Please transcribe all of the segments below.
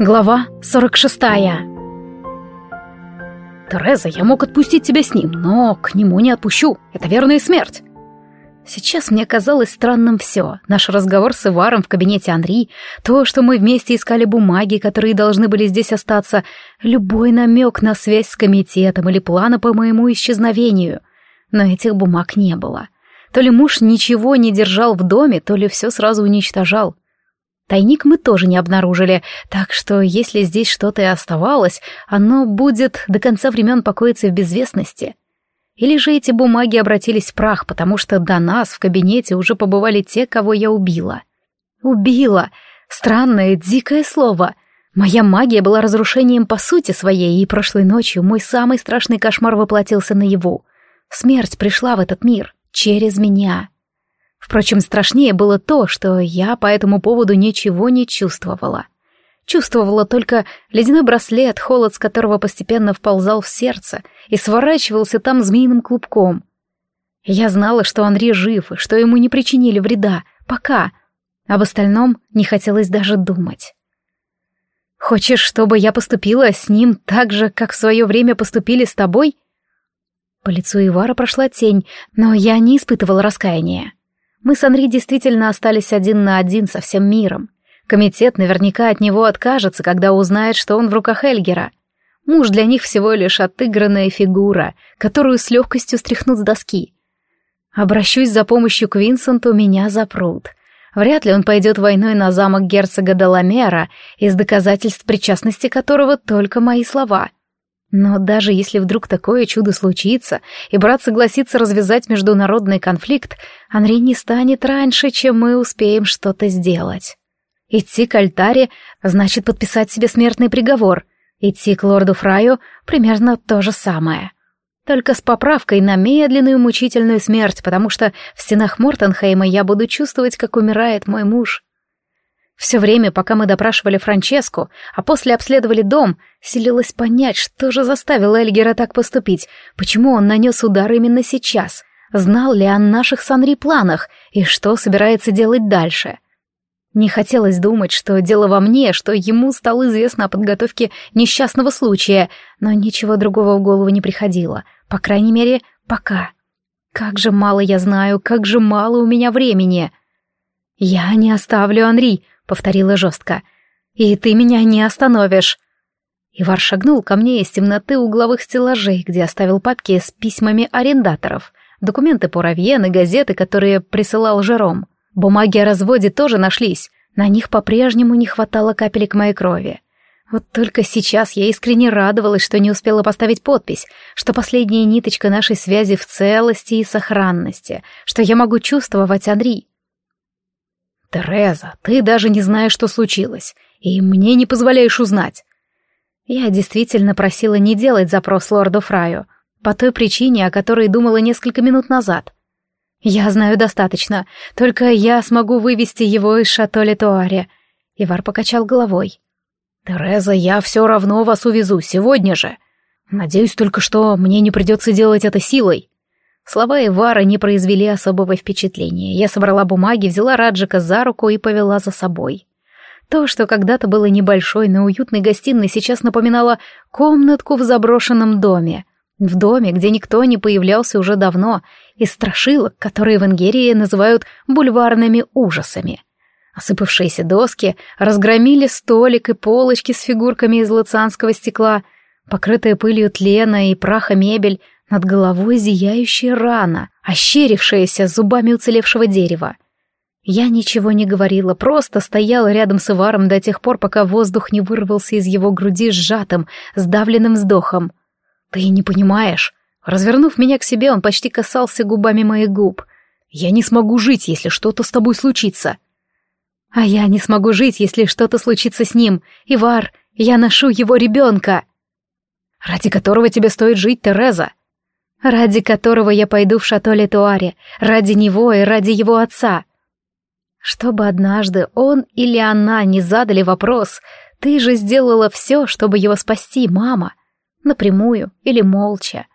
Глава 46 «Тереза, я мог отпустить тебя с ним, но к нему не отпущу. Это верная смерть». Сейчас мне казалось странным все. Наш разговор с Иваром в кабинете Анри, то, что мы вместе искали бумаги, которые должны были здесь остаться, любой намек на связь с комитетом или планы по моему исчезновению. Но этих бумаг не было. То ли муж ничего не держал в доме, то ли все сразу уничтожал. Тайник мы тоже не обнаружили, так что если здесь что-то и оставалось, оно будет до конца времен покоиться в безвестности. Или же эти бумаги обратились в прах, потому что до нас в кабинете уже побывали те, кого я убила. Убила! Странное, дикое слово. Моя магия была разрушением по сути своей, и прошлой ночью мой самый страшный кошмар воплотился наяву. Смерть пришла в этот мир через меня. Впрочем, страшнее было то, что я по этому поводу ничего не чувствовала. Чувствовала только ледяной браслет, холод с которого постепенно вползал в сердце и сворачивался там змеиным клубком. Я знала, что Анри жив и что ему не причинили вреда, пока. Об остальном не хотелось даже думать. «Хочешь, чтобы я поступила с ним так же, как в свое время поступили с тобой?» По лицу Ивара прошла тень, но я не испытывала раскаяния. Мы с Анри действительно остались один на один со всем миром. Комитет наверняка от него откажется, когда узнает, что он в руках Эльгера. Муж для них всего лишь отыгранная фигура, которую с легкостью стряхнут с доски. Обращусь за помощью к Винсенту, меня запрут. Вряд ли он пойдет войной на замок герцога Деламера, из доказательств причастности которого только мои слова — но даже если вдруг такое чудо случится, и брат согласится развязать международный конфликт, Анри не станет раньше, чем мы успеем что-то сделать. Идти к альтаре значит подписать себе смертный приговор. Идти к лорду Фраю примерно то же самое. Только с поправкой на медленную мучительную смерть, потому что в стенах Мортенхейма я буду чувствовать, как умирает мой муж. Все время, пока мы допрашивали Франческу, а после обследовали дом, селилась понять, что же заставило Эльгера так поступить, почему он нанес удар именно сейчас, знал ли о наших с Анри планах и что собирается делать дальше. Не хотелось думать, что дело во мне, что ему стало известно о подготовке несчастного случая, но ничего другого в голову не приходило, по крайней мере, пока. Как же мало я знаю, как же мало у меня времени. Я не оставлю Анри, повторила жестко. «И ты меня не остановишь!» Ивар шагнул ко мне из темноты угловых стеллажей, где оставил папки с письмами арендаторов, документы по Равьен газеты, которые присылал Жером. Бумаги о разводе тоже нашлись, на них по-прежнему не хватало капелек моей крови. Вот только сейчас я искренне радовалась, что не успела поставить подпись, что последняя ниточка нашей связи в целости и сохранности, что я могу чувствовать Анри. «Тереза, ты даже не знаешь, что случилось, и мне не позволяешь узнать». Я действительно просила не делать запрос лорду Фраю, по той причине, о которой думала несколько минут назад. «Я знаю достаточно, только я смогу вывести его из шато Летуаре». Ивар покачал головой. «Тереза, я все равно вас увезу, сегодня же. Надеюсь только, что мне не придется делать это силой». Слова Ивара не произвели особого впечатления. Я собрала бумаги, взяла Раджика за руку и повела за собой. То, что когда-то было небольшой, но уютной гостиной, сейчас напоминало комнатку в заброшенном доме. В доме, где никто не появлялся уже давно, из страшилок, которые в Ингерии называют бульварными ужасами. Осыпавшиеся доски разгромили столик и полочки с фигурками из луцианского стекла, покрытая пылью тлена и праха мебель — над головой зияющая рана, ощерившаяся зубами уцелевшего дерева. Я ничего не говорила, просто стояла рядом с Иваром до тех пор, пока воздух не вырвался из его груди сжатым, сдавленным вздохом. «Ты не понимаешь». Развернув меня к себе, он почти касался губами моих губ. «Я не смогу жить, если что-то с тобой случится». «А я не смогу жить, если что-то случится с ним. Ивар, я ношу его ребенка». «Ради которого тебе стоит жить, Тереза ради которого я пойду в шато Летуаре, ради него и ради его отца. Чтобы однажды он или она не задали вопрос, ты же сделала все, чтобы его спасти, мама, напрямую или молча.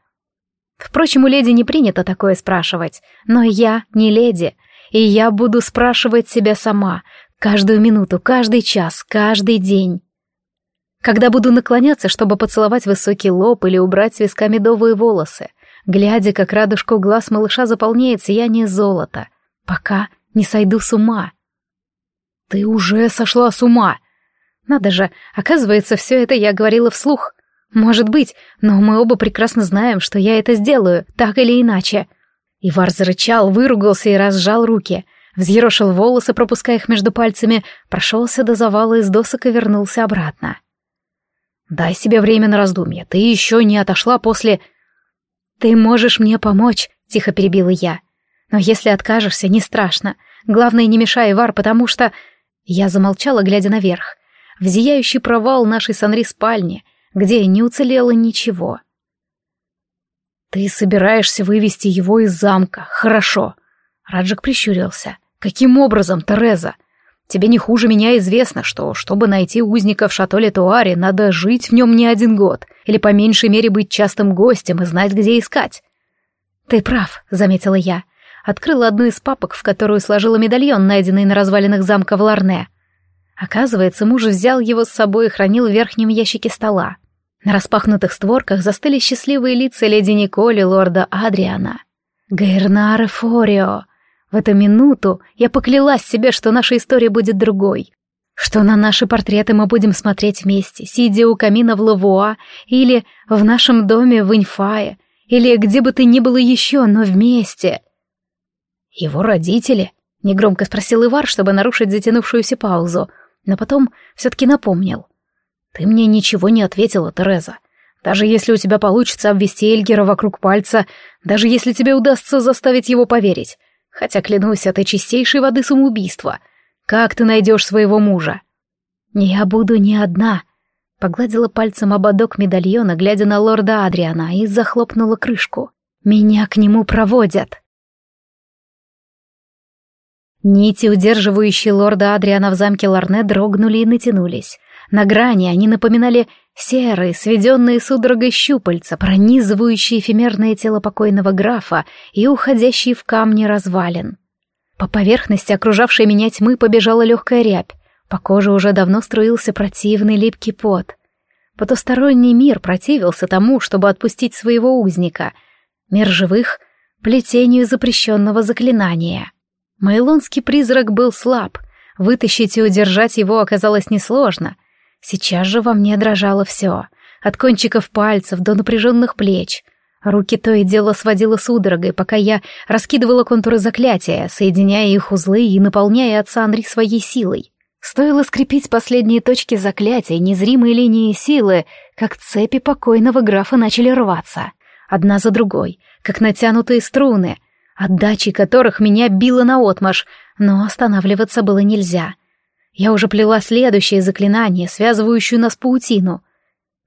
Впрочем, у леди не принято такое спрашивать, но я не леди, и я буду спрашивать себя сама, каждую минуту, каждый час, каждый день. когда буду наклоняться, чтобы поцеловать высокий лоб или убрать с виска медовые волосы, глядя, как радужку глаз малыша заполняет сияние золота, пока не сойду с ума. Ты уже сошла с ума. Надо же, оказывается, все это я говорила вслух. Может быть, но мы оба прекрасно знаем, что я это сделаю, так или иначе. Ивар зарычал, выругался и разжал руки, взъерошил волосы, пропуская их между пальцами, прошелся до завала из досок и вернулся обратно. «Дай себе время на раздумье, ты еще не отошла после...» «Ты можешь мне помочь», — тихо перебила я. «Но если откажешься, не страшно. Главное, не мешай, Ивар, потому что...» Я замолчала, глядя наверх, в зияющий провал нашей Санри спальни, где не уцелело ничего. «Ты собираешься вывести его из замка, хорошо». Раджик прищурился. «Каким образом, Тереза? Тебе не хуже меня известно, что, чтобы найти узника в шатоле Туаре, надо жить в нем не один год, или по меньшей мере быть частым гостем и знать, где искать». «Ты прав», — заметила я. Открыла одну из папок, в которую сложила медальон, найденный на развалинах замка в Ларне. Оказывается, муж взял его с собой и хранил в верхнем ящике стола. На распахнутых створках застыли счастливые лица леди Николи лорда Адриана. Гайрнаре Форио. В эту минуту я поклялась себе, что наша история будет другой. Что на наши портреты мы будем смотреть вместе, сидя у камина в Лавуа, или в нашем доме в Инфае, или где бы ты ни было еще, но вместе. Его родители? Негромко спросил Ивар, чтобы нарушить затянувшуюся паузу, но потом все-таки напомнил. «Ты мне ничего не ответила, Тереза. Даже если у тебя получится обвести Эльгера вокруг пальца, даже если тебе удастся заставить его поверить, хотя, клянусь, это чистейшей воды самоубийство, как ты найдешь своего мужа?» «Я буду не одна», — погладила пальцем ободок медальона, глядя на лорда Адриана, и захлопнула крышку. «Меня к нему проводят». Нити, удерживающие лорда Адриана в замке Ларне, дрогнули и натянулись. На грани они напоминали серые, сведенные судорогой щупальца, пронизывающие эфемерное тело покойного графа и уходящие в камни развалин. По поверхности окружавшей меня тьмы побежала легкая рябь, по коже уже давно струился противный липкий пот. Потусторонний мир противился тому, чтобы отпустить своего узника. Мир живых — плетению запрещенного заклинания. Майлонский призрак был слаб, вытащить и удержать его оказалось несложно. Сейчас же во мне дрожало все, от кончиков пальцев до напряженных плеч. Руки то и дело сводило судорогой, пока я раскидывала контуры заклятия, соединяя их узлы и наполняя отца Андрей своей силой. Стоило скрепить последние точки заклятия, незримые линии силы, как цепи покойного графа начали рваться. Одна за другой, как натянутые струны, отдачи которых меня било наотмашь, но останавливаться было нельзя. Я уже плела следующее заклинание, связывающее нас паутину.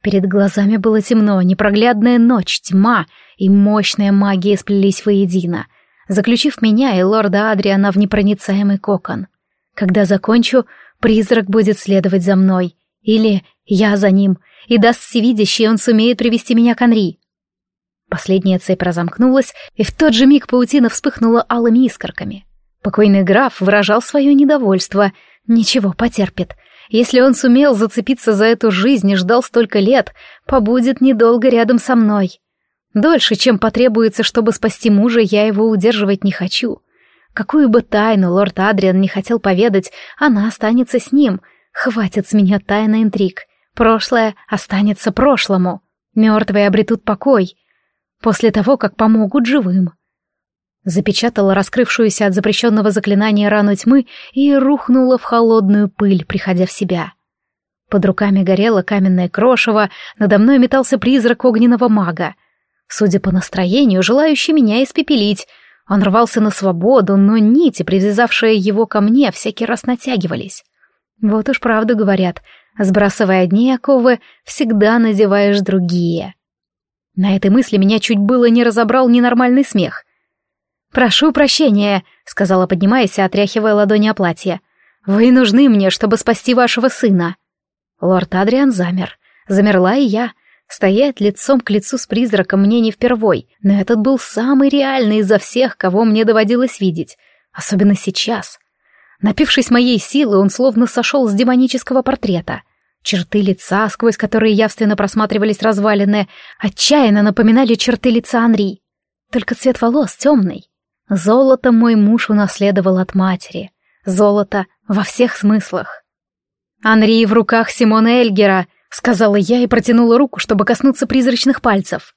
Перед глазами было темно, непроглядная ночь, тьма и мощная магия сплелись воедино, заключив меня и лорда Адриана в непроницаемый кокон. Когда закончу, призрак будет следовать за мной, или я за ним, и даст всевидящий, он сумеет привести меня к Анри. Последняя цепь разомкнулась, и в тот же миг паутина вспыхнула алыми искорками. Покойный граф выражал свое недовольство. Ничего, потерпит. Если он сумел зацепиться за эту жизнь и ждал столько лет, побудет недолго рядом со мной. Дольше, чем потребуется, чтобы спасти мужа, я его удерживать не хочу. Какую бы тайну лорд Адриан не хотел поведать, она останется с ним. Хватит с меня тайны интриг. Прошлое останется прошлому. Мертвые обретут покой после того, как помогут живым. Запечатала раскрывшуюся от запрещенного заклинания рану тьмы и рухнула в холодную пыль, приходя в себя. Под руками горело каменное крошево, надо мной метался призрак огненного мага. Судя по настроению, желающий меня испепелить, он рвался на свободу, но нити, привязавшие его ко мне, всякий раз натягивались. Вот уж правду говорят, сбрасывая одни оковы, всегда надеваешь другие. На этой мысли меня чуть было не разобрал ненормальный смех. «Прошу прощения», — сказала, поднимаясь и отряхивая ладони о платье. «Вы нужны мне, чтобы спасти вашего сына». Лорд Адриан замер. Замерла и я. Стоять лицом к лицу с призраком мне не впервой, но этот был самый реальный изо всех, кого мне доводилось видеть. Особенно сейчас. Напившись моей силы, он словно сошел с демонического портрета. Черты лица, сквозь которые явственно просматривались развалины, отчаянно напоминали черты лица Анри. Только цвет волос темный. Золото мой муж унаследовал от матери. Золото во всех смыслах. «Анри в руках Симона Эльгера», — сказала я и протянула руку, чтобы коснуться призрачных пальцев.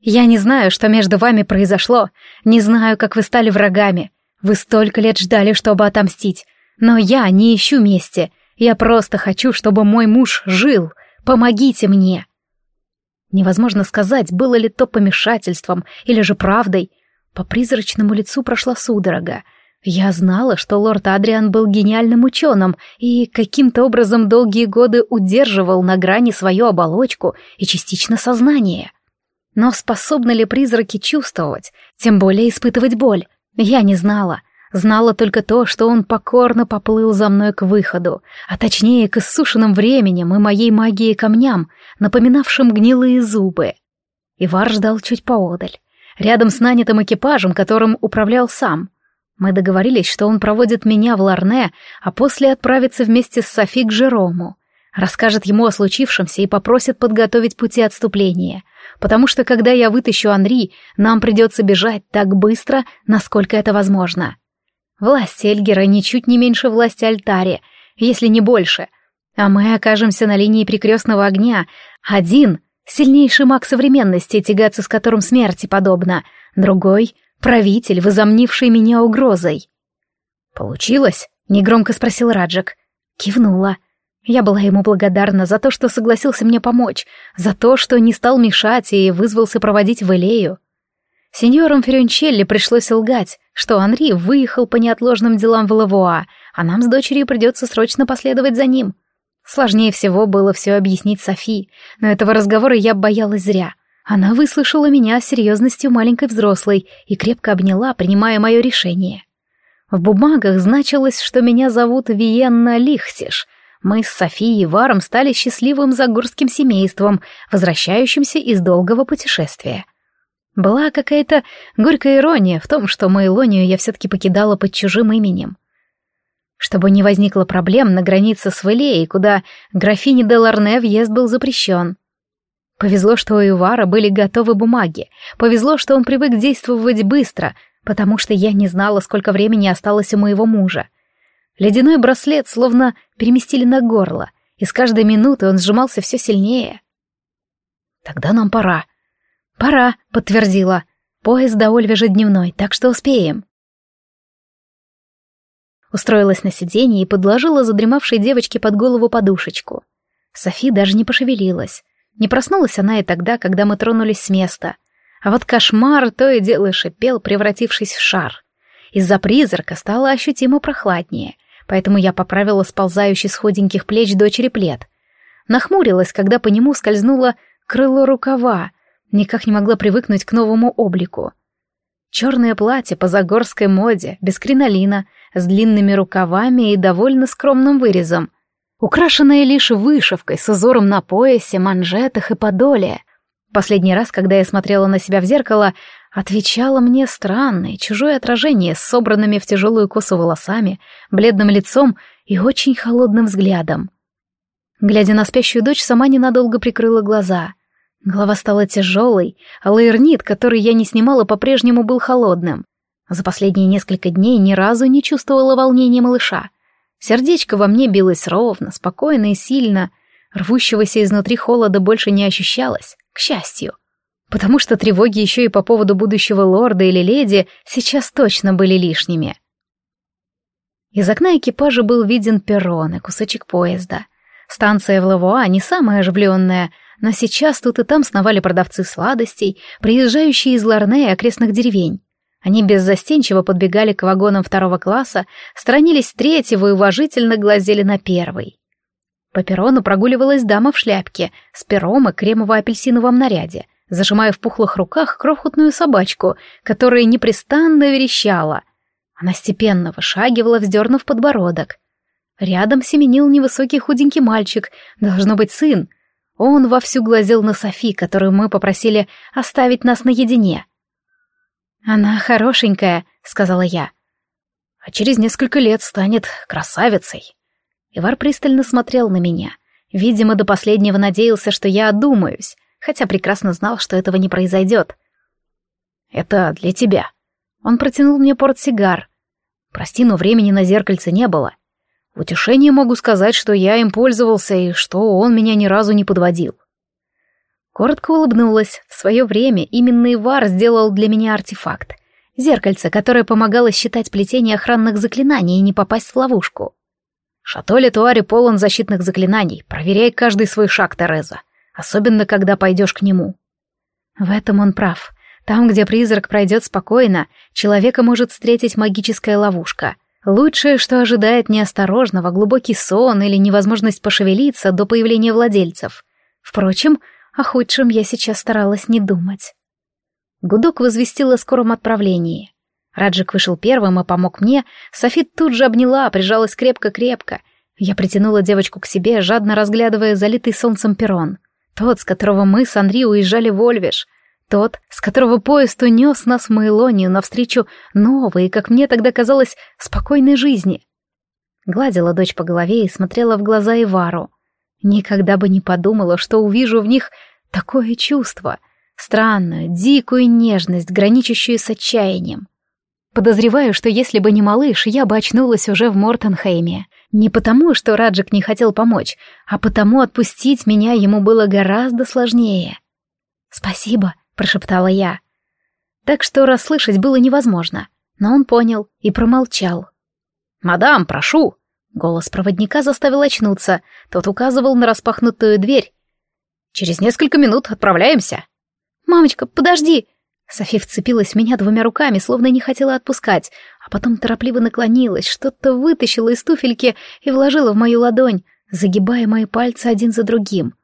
«Я не знаю, что между вами произошло, не знаю, как вы стали врагами. Вы столько лет ждали, чтобы отомстить, но я не ищу мести, я просто хочу, чтобы мой муж жил. Помогите мне!» Невозможно сказать, было ли то помешательством или же правдой. По призрачному лицу прошла судорога. Я знала, что лорд Адриан был гениальным ученым и каким-то образом долгие годы удерживал на грани свою оболочку и частично сознание. Но способны ли призраки чувствовать, тем более испытывать боль, я не знала. Знала только то, что он покорно поплыл за мной к выходу, а точнее к иссушенным временем и моей магии камням, напоминавшим гнилые зубы. Ивар ждал чуть поодаль, рядом с нанятым экипажем, которым управлял сам. Мы договорились, что он проводит меня в Ларне, а после отправится вместе с Софи к Жерому, расскажет ему о случившемся и попросит подготовить пути отступления — потому что когда я вытащу Анри, нам придется бежать так быстро, насколько это возможно. Власть Эльгера ничуть не меньше власти Альтари, если не больше. А мы окажемся на линии перекрестного огня. Один — сильнейший маг современности, тягаться с которым смерти подобно. Другой — правитель, возомнивший меня угрозой. «Получилось?» — негромко спросил Раджик. Кивнула. Я была ему благодарна за то, что согласился мне помочь, за то, что не стал мешать и вызвался проводить в Элею. Сеньорам Ференчелли пришлось лгать, что Анри выехал по неотложным делам в Лавуа, а нам с дочерью придется срочно последовать за ним. Сложнее всего было все объяснить Софи, но этого разговора я боялась зря. Она выслушала меня с серьезностью маленькой взрослой и крепко обняла, принимая мое решение. В бумагах значилось, что меня зовут Виенна Лихсиш, мы с Софией и Варом стали счастливым загорским семейством, возвращающимся из долгого путешествия. Была какая-то горькая ирония в том, что Мейлонию я все-таки покидала под чужим именем. Чтобы не возникло проблем на границе с Валеей, куда графине де Ларне въезд был запрещен. Повезло, что у Ивара были готовы бумаги. Повезло, что он привык действовать быстро, потому что я не знала, сколько времени осталось у моего мужа. Ледяной браслет словно переместили на горло, и с каждой минуты он сжимался все сильнее. «Тогда нам пора». «Пора», — подтвердила. «Поезд до Ольвежа дневной, так что успеем». Устроилась на сиденье и подложила задремавшей девочке под голову подушечку. Софи даже не пошевелилась. Не проснулась она и тогда, когда мы тронулись с места. А вот кошмар то и дело шипел, превратившись в шар. Из-за призрака стало ощутимо прохладнее, поэтому я поправила сползающий с худеньких плеч дочери плед. Нахмурилась, когда по нему скользнуло крыло рукава, никак не могла привыкнуть к новому облику. Черное платье по загорской моде, без кринолина, с длинными рукавами и довольно скромным вырезом, украшенное лишь вышивкой с узором на поясе, манжетах и подоле. Последний раз, когда я смотрела на себя в зеркало, отвечало мне странное, чужое отражение с собранными в тяжелую косу волосами, бледным лицом и очень холодным взглядом. Глядя на спящую дочь, сама ненадолго прикрыла глаза. Голова стала тяжелой, а лаэрнит, который я не снимала, по-прежнему был холодным. За последние несколько дней ни разу не чувствовала волнения малыша. Сердечко во мне билось ровно, спокойно и сильно. Рвущегося изнутри холода больше не ощущалось, к счастью потому что тревоги еще и по поводу будущего лорда или леди сейчас точно были лишними. Из окна экипажа был виден перрон и кусочек поезда. Станция в Лавуа не самая оживленная, но сейчас тут и там сновали продавцы сладостей, приезжающие из Ларне и окрестных деревень. Они беззастенчиво подбегали к вагонам второго класса, сторонились третьего и уважительно глазели на первый. По перрону прогуливалась дама в шляпке с пером и кремово-апельсиновом наряде, зажимая в пухлых руках крохотную собачку, которая непрестанно верещала. Она степенно вышагивала, вздернув подбородок. Рядом семенил невысокий худенький мальчик, должно быть сын. Он вовсю глазел на Софи, которую мы попросили оставить нас наедине. «Она хорошенькая», — сказала я. «А через несколько лет станет красавицей». Ивар пристально смотрел на меня — Видимо, до последнего надеялся, что я одумаюсь, хотя прекрасно знал, что этого не произойдет. «Это для тебя». Он протянул мне портсигар. «Прости, но времени на зеркальце не было. В утешение могу сказать, что я им пользовался и что он меня ни разу не подводил». Коротко улыбнулась. В свое время именно Ивар сделал для меня артефакт. Зеркальце, которое помогало считать плетение охранных заклинаний и не попасть в ловушку. Шато Летуари полон защитных заклинаний. Проверяй каждый свой шаг, Тереза. Особенно, когда пойдешь к нему. В этом он прав. Там, где призрак пройдет спокойно, человека может встретить магическая ловушка. Лучшее, что ожидает неосторожного, глубокий сон или невозможность пошевелиться до появления владельцев. Впрочем, о худшем я сейчас старалась не думать. Гудок возвестил о скором отправлении. Раджик вышел первым и помог мне. Софит тут же обняла, прижалась крепко-крепко. Я притянула девочку к себе, жадно разглядывая залитый солнцем перрон. Тот, с которого мы с Анри уезжали в Ольвиш. Тот, с которого поезд унес нас в Майлонию навстречу новой, как мне тогда казалось, спокойной жизни. Гладила дочь по голове и смотрела в глаза Ивару. Никогда бы не подумала, что увижу в них такое чувство. Странную, дикую нежность, граничащую с отчаянием. Подозреваю, что если бы не малыш, я бы очнулась уже в Мортенхейме. Не потому, что Раджик не хотел помочь, а потому отпустить меня ему было гораздо сложнее. «Спасибо», — прошептала я. Так что расслышать было невозможно, но он понял и промолчал. «Мадам, прошу!» Голос проводника заставил очнуться, тот указывал на распахнутую дверь. «Через несколько минут отправляемся». «Мамочка, подожди!» Софи вцепилась в меня двумя руками, словно не хотела отпускать, а потом торопливо наклонилась, что-то вытащила из туфельки и вложила в мою ладонь, загибая мои пальцы один за другим.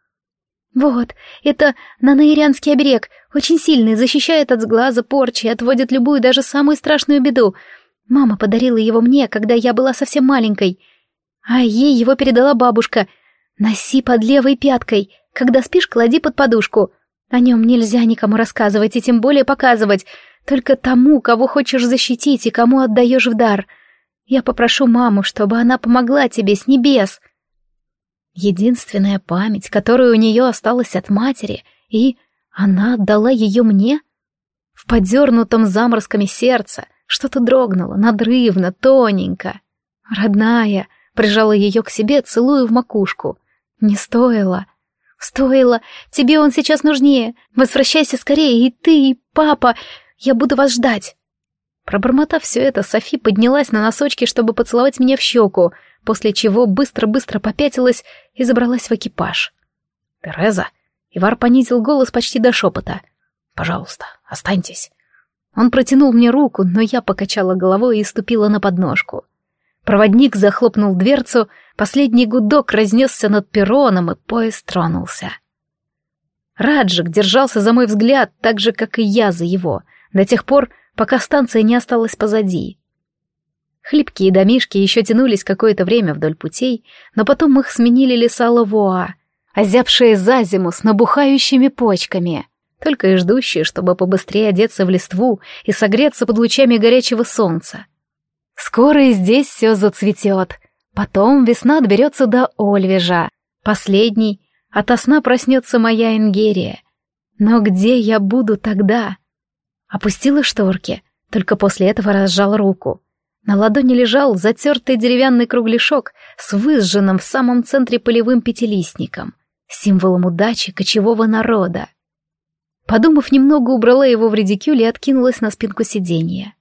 «Вот, это нанаирянский оберег, очень сильный, защищает от сглаза, порчи, отводит любую, даже самую страшную беду. Мама подарила его мне, когда я была совсем маленькой, а ей его передала бабушка. Носи под левой пяткой, когда спишь, клади под подушку». О нем нельзя никому рассказывать и тем более показывать, только тому, кого хочешь защитить и кому отдаешь в дар. Я попрошу маму, чтобы она помогла тебе с небес. Единственная память, которая у нее осталась от матери, и она отдала ее мне? В подернутом заморсками сердце что-то дрогнуло, надрывно, тоненько. Родная, прижала ее к себе, целуя в макушку. Не стоило. «Стоило. Тебе он сейчас нужнее. Возвращайся скорее, и ты, и папа. Я буду вас ждать». Пробормотав все это, Софи поднялась на носочки, чтобы поцеловать меня в щеку, после чего быстро-быстро попятилась и забралась в экипаж. «Тереза!» Ивар понизил голос почти до шепота. «Пожалуйста, останьтесь». Он протянул мне руку, но я покачала головой и ступила на подножку. Проводник захлопнул дверцу, последний гудок разнесся над перроном, и поезд тронулся. Раджик держался за мой взгляд так же, как и я за его, до тех пор, пока станция не осталась позади. Хлипкие домишки еще тянулись какое-то время вдоль путей, но потом их сменили леса Лавуа, озябшие за зиму с набухающими почками, только и ждущие, чтобы побыстрее одеться в листву и согреться под лучами горячего солнца. Скоро и здесь все зацветет. Потом весна доберется до Ольвежа. Последний, ото сна проснется моя Ингерия. Но где я буду тогда? Опустила шторки, только после этого разжал руку. На ладони лежал затертый деревянный кругляшок с выжженным в самом центре полевым пятилистником, символом удачи кочевого народа. Подумав немного, убрала его в редикюль и откинулась на спинку сиденья.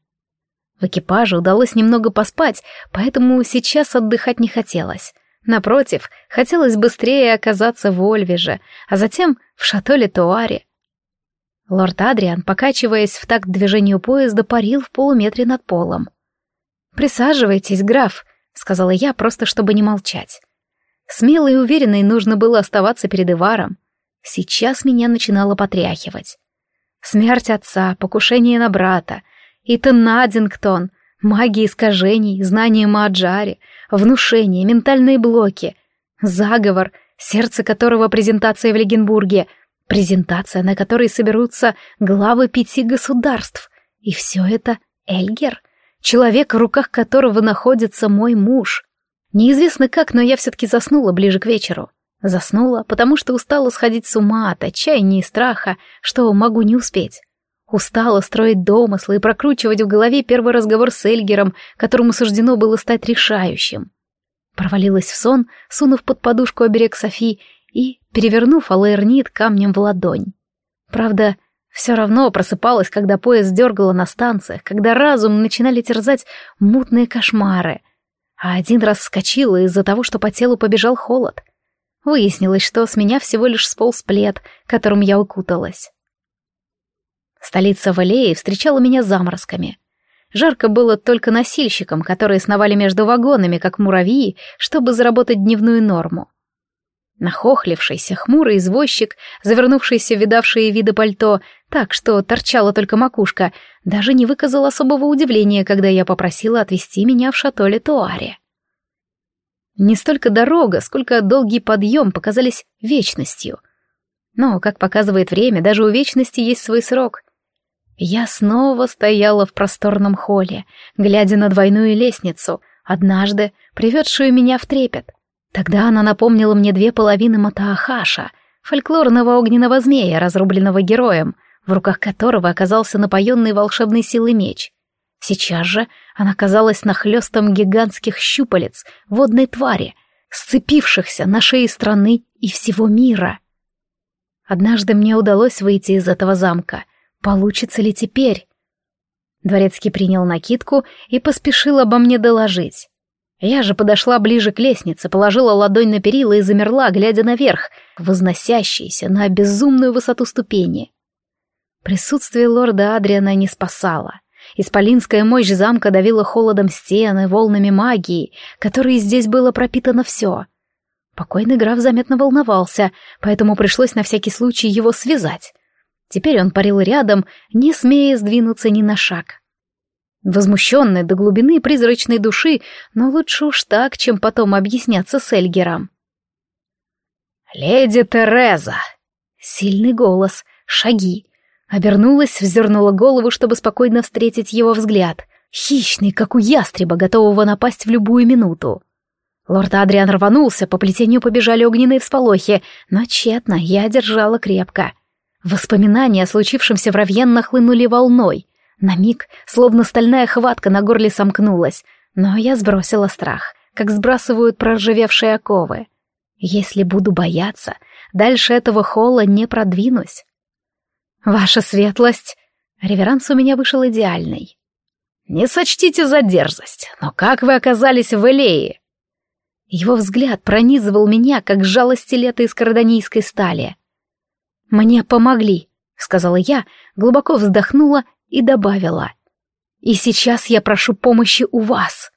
В экипаже удалось немного поспать, поэтому сейчас отдыхать не хотелось. Напротив, хотелось быстрее оказаться в Ольвеже, а затем в Шатоле-Туаре. Лорд Адриан, покачиваясь в такт движению поезда, парил в полуметре над полом. «Присаживайтесь, граф», — сказала я, просто чтобы не молчать. Смелой и уверенной нужно было оставаться перед Иваром. Сейчас меня начинало потряхивать. Смерть отца, покушение на брата, Итан Наддингтон, магия искажений, знания Маджари, внушение, ментальные блоки, заговор, сердце которого презентация в Легенбурге, презентация, на которой соберутся главы пяти государств. И все это Эльгер, человек, в руках которого находится мой муж. Неизвестно как, но я все-таки заснула ближе к вечеру. Заснула, потому что устала сходить с ума от отчаяния и страха, что могу не успеть. Устала строить домыслы и прокручивать в голове первый разговор с Эльгером, которому суждено было стать решающим. Провалилась в сон, сунув под подушку оберег Софи и перевернув алаэрнит камнем в ладонь. Правда, все равно просыпалась, когда поезд дергала на станциях, когда разум начинали терзать мутные кошмары. А один раз вскочила из-за того, что по телу побежал холод. Выяснилось, что с меня всего лишь сполз плед, которым я укуталась. Столица Валеи встречала меня заморозками. Жарко было только носильщикам, которые сновали между вагонами, как муравьи, чтобы заработать дневную норму. Нахохлившийся, хмурый извозчик, завернувшийся в видавшие виды пальто, так что торчала только макушка, даже не выказал особого удивления, когда я попросила отвезти меня в шатоле Туаре. Не столько дорога, сколько долгий подъем показались вечностью. Но, как показывает время, даже у вечности есть свой срок. Я снова стояла в просторном холле, глядя на двойную лестницу, однажды приведшую меня в трепет. Тогда она напомнила мне две половины Матаахаша, фольклорного огненного змея, разрубленного героем, в руках которого оказался напоенный волшебной силой меч. Сейчас же она казалась нахлестом гигантских щупалец водной твари, сцепившихся на шее страны и всего мира. Однажды мне удалось выйти из этого замка. Получится ли теперь? Дворецкий принял накидку и поспешил обо мне доложить. Я же подошла ближе к лестнице, положила ладонь на перила и замерла, глядя наверх, возносящиеся на безумную высоту ступени. Присутствие лорда Адриана не спасало. Исполинская мощь замка давила холодом стены, волнами магии, которой здесь было пропитано все. Покойный граф заметно волновался, поэтому пришлось на всякий случай его связать. Теперь он парил рядом, не смея сдвинуться ни на шаг возмущенная до глубины призрачной души, но лучше уж так, чем потом объясняться с Эльгером. «Леди Тереза!» Сильный голос, шаги. Обернулась, взернула голову, чтобы спокойно встретить его взгляд. Хищный, как у ястреба, готового напасть в любую минуту. Лорд Адриан рванулся, по плетению побежали огненные всполохи, но тщетно, я держала крепко. Воспоминания о случившемся в Равьен нахлынули волной. На миг, словно стальная хватка на горле сомкнулась, но я сбросила страх, как сбрасывают проржавевшие оковы. Если буду бояться, дальше этого холла не продвинусь. «Ваша светлость!» Реверанс у меня вышел идеальный. «Не сочтите за дерзость, но как вы оказались в Элее?» Его взгляд пронизывал меня, как жало стилета из карданийской стали. «Мне помогли», — сказала я, глубоко вздохнула и добавила. «И сейчас я прошу помощи у вас».